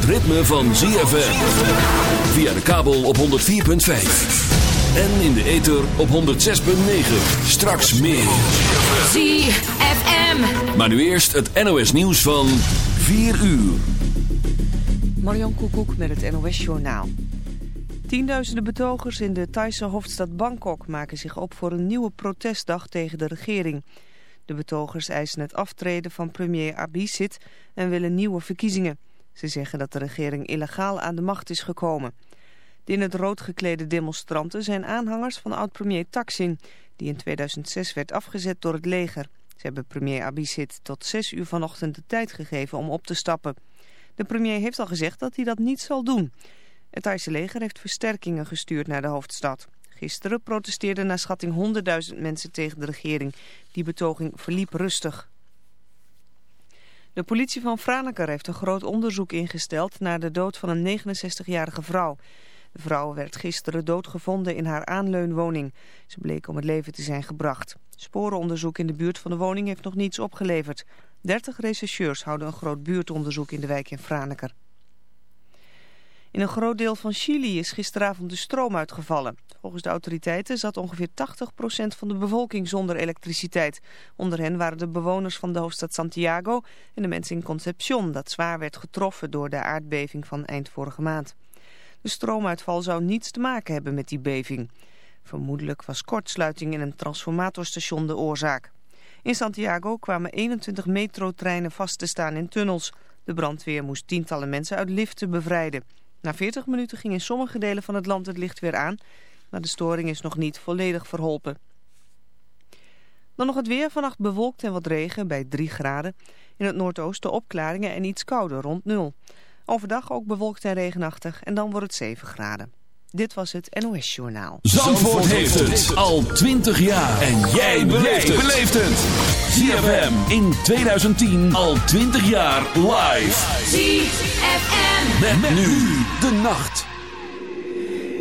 het ritme van ZFM. Via de kabel op 104.5. En in de ether op 106.9. Straks meer. ZFM. Maar nu eerst het NOS nieuws van 4 uur. Marjan Koekoek met het NOS Journaal. Tienduizenden betogers in de Thaise hoofdstad Bangkok maken zich op voor een nieuwe protestdag tegen de regering. De betogers eisen het aftreden van premier Abhisit en willen nieuwe verkiezingen. Ze zeggen dat de regering illegaal aan de macht is gekomen. De in het rood geklede demonstranten zijn aanhangers van oud-premier Thaksin... die in 2006 werd afgezet door het leger. Ze hebben premier Abhisit tot 6 uur vanochtend de tijd gegeven om op te stappen. De premier heeft al gezegd dat hij dat niet zal doen. Het Thaise leger heeft versterkingen gestuurd naar de hoofdstad. Gisteren protesteerden naar schatting 100.000 mensen tegen de regering. Die betoging verliep rustig. De politie van Franeker heeft een groot onderzoek ingesteld naar de dood van een 69-jarige vrouw. De vrouw werd gisteren doodgevonden in haar aanleunwoning. Ze bleek om het leven te zijn gebracht. Sporenonderzoek in de buurt van de woning heeft nog niets opgeleverd. 30 rechercheurs houden een groot buurtonderzoek in de wijk in Franeker. In een groot deel van Chili is gisteravond de stroom uitgevallen. Volgens de autoriteiten zat ongeveer 80% van de bevolking zonder elektriciteit. Onder hen waren de bewoners van de hoofdstad Santiago en de mensen in Concepción... dat zwaar werd getroffen door de aardbeving van eind vorige maand. De stroomuitval zou niets te maken hebben met die beving. Vermoedelijk was kortsluiting in een transformatorstation de oorzaak. In Santiago kwamen 21 metrotreinen vast te staan in tunnels. De brandweer moest tientallen mensen uit liften bevrijden. Na 40 minuten ging in sommige delen van het land het licht weer aan, maar de storing is nog niet volledig verholpen. Dan nog het weer, vannacht bewolkt en wat regen bij 3 graden. In het noordoosten opklaringen en iets kouder, rond 0. Overdag ook bewolkt en regenachtig en dan wordt het 7 graden. Dit was het NOS Journaal. Zandvoort heeft het al 20 jaar. En jij beleeft het. ZFM in 2010 al 20 jaar live. ZFM. Met, nu de nacht.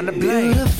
wanna play.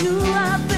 you have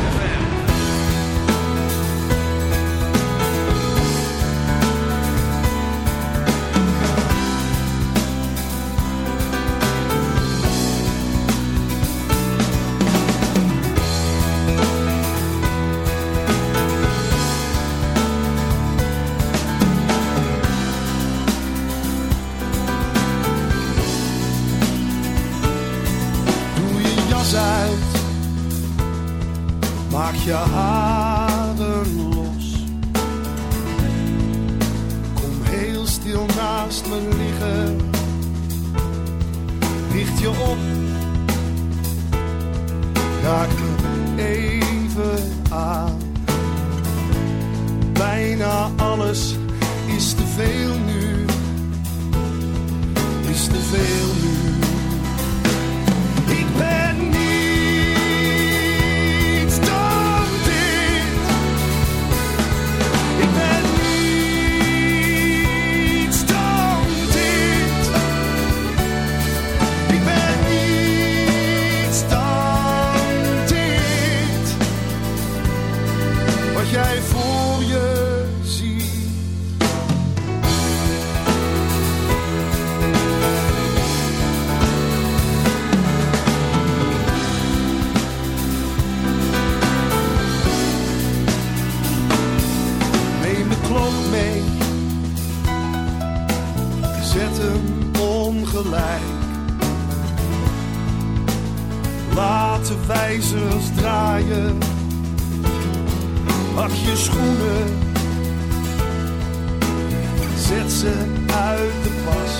Klok mee. Zet hem ongelijk. Laat de wijzers draaien. Pak je schoenen. Zet ze uit de pas.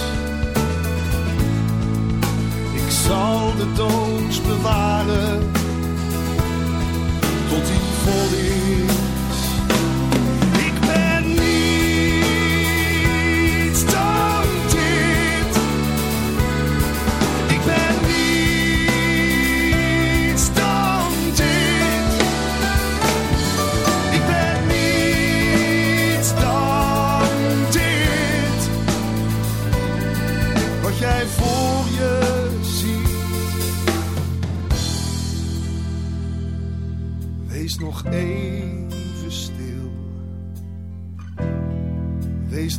Ik zal de doods bewaren. Tot die volle.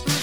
dance.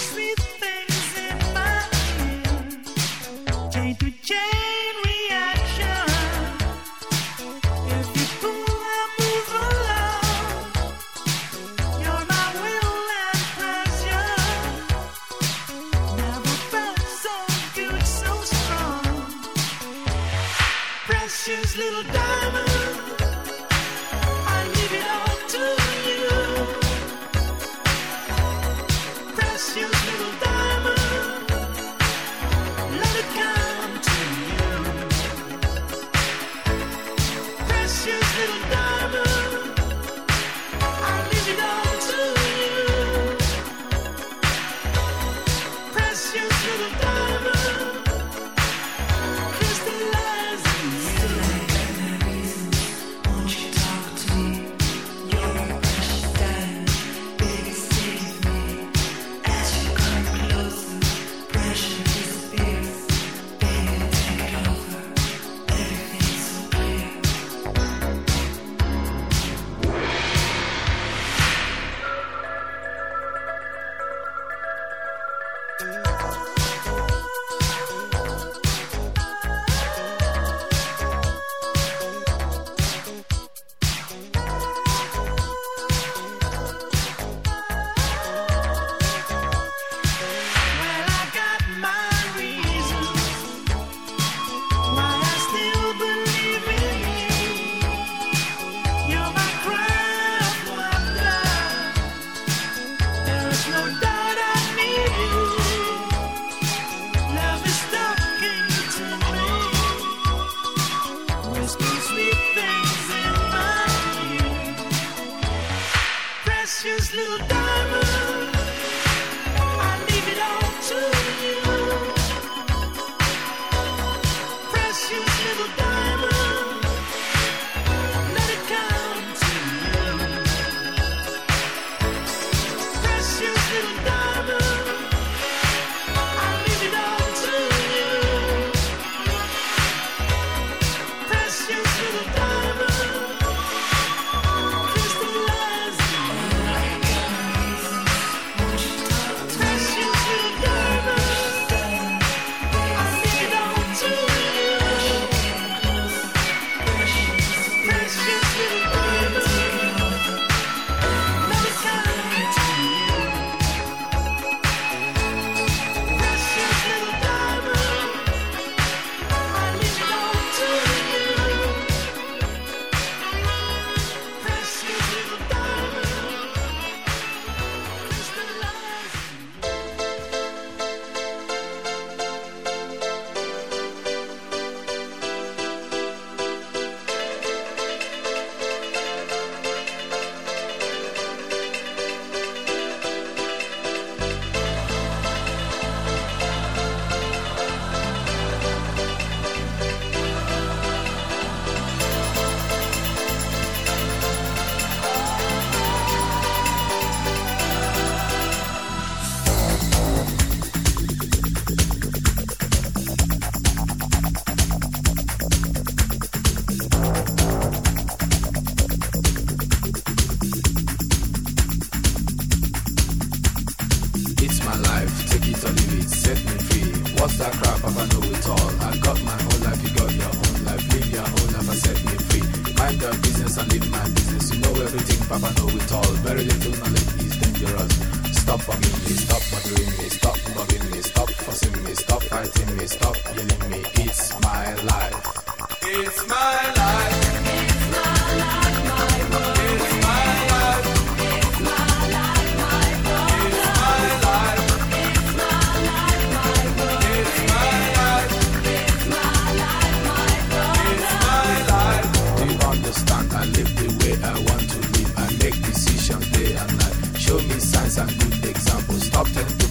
my life, take it or leave it, set me free. What's that crap? I know it all. I got my whole life, you got your own life. Live your own life, I set me free. Mind your business and live my business. You know everything, Papa know it all. Very little knowledge is dangerous. Stop bugging me, stop bothering me, stop bugging me, stop fussing me, stop fighting me, stop yelling me. It's my life. It's my life.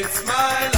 It's my life.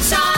sunshine.